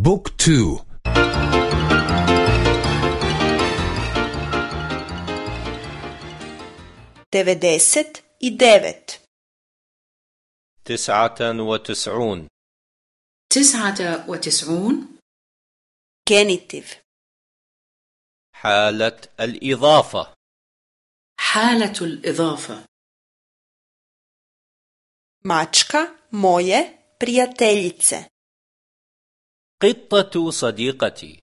بوك تو. i devet تسعة وتسعون تسعة وتسعون genitiv حالة الإضافة. حالة الإضافة. mačka moje prijateljice قطة صديقتي.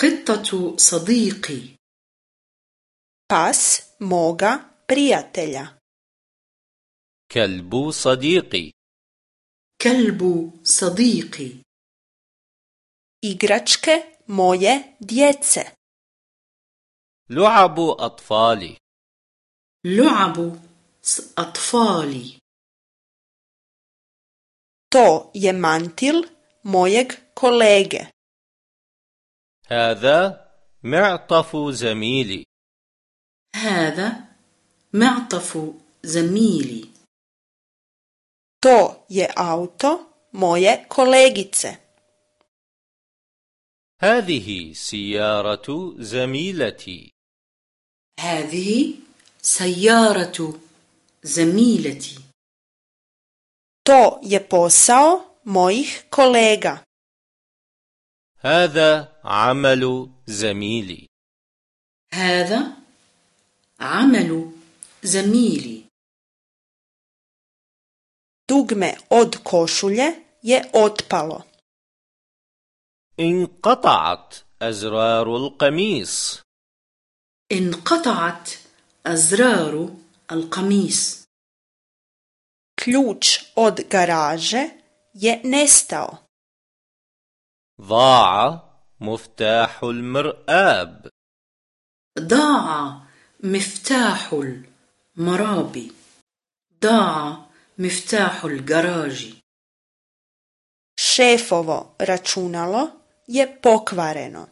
قطة صديقي. Pas moga prijatelja. كلب صديقي. كلب صديقي. Igračke moje djece. لعب أطفالي. لعب أطفالي. To je mantil mojeg kolege. هذا معطف زميلي. هذا معطف زميلي. To je auto moje kolegice. هذه سيارة زميلتي. هذه سيارة زميلتي. To je posao mojih kolega. هذا عمل زميلي. هذا عمل زميلي. Dugme od košulje je otpalo. انقطعت أزرار القميص. انقطعت أزرار القميص. Ključ od garaže je nestao ضاع مفتاح المرآب ضاع مفتاح المرابي ضاع مفتاح الجراج šefovo računalo je pokvareno.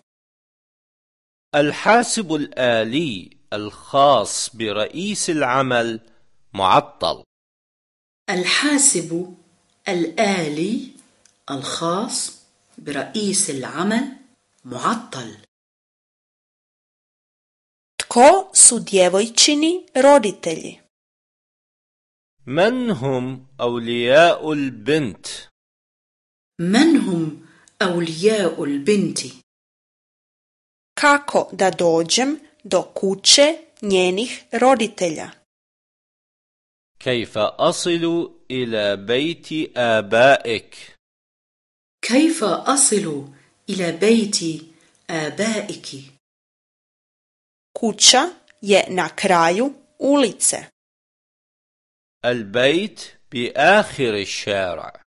الحاسب الآلي الخاص برئيس العمل معطل الحاسب الآلي الخاص برئيس العمل معطل tko su djevojčini roditelji من هم أولياء البنت؟ من هم أولياء البنت kako da dođem do kuće njenih roditelja كيف أصل إلى بيت آبائك؟ كيف أصل إلى بيت آبائك؟ Kuća je na kraju ulice. البيت بآخر الشارع.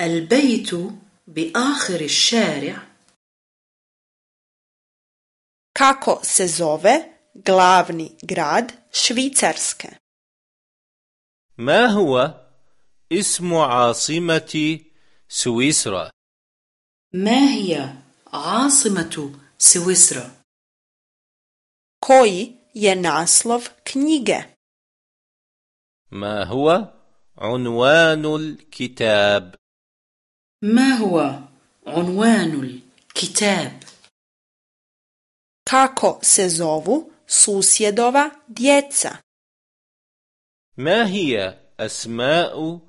البيت بآخر الشارع. Kako se zove glavni grad švicarske? ما هو اسم عاصمة سويسرا؟ ما هي عاصمة سويسرا koji je naslov knjige ما هو عنوان الكتاب؟ ما هو عنوان الكتاب kako se zovu susjedova djeca ما هي أسماء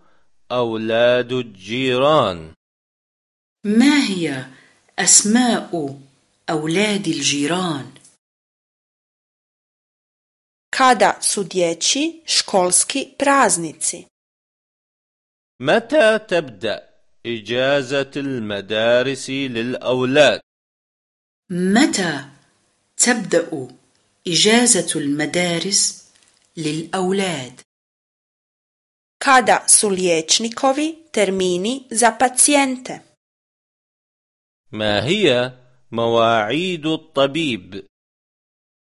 أولاد الجيران؟ ما هي أسماء أولاد الجيران kada su dječji školski praznici متى تبدأ إجازة المدارس للأولاد؟ متى تبدأ إجازة المدارس للأولاد kada su liječnikovi termini za pacijente ما هي مواعيد الطبيب؟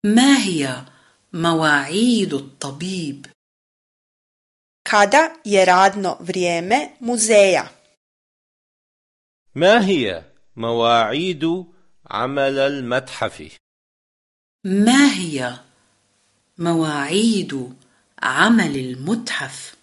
ما هي مواعيد الطبيب kada je radno vrijeme muzeja ما هي مواعيد عمل المتحف؟ ما هي مواعيد عمل المتحف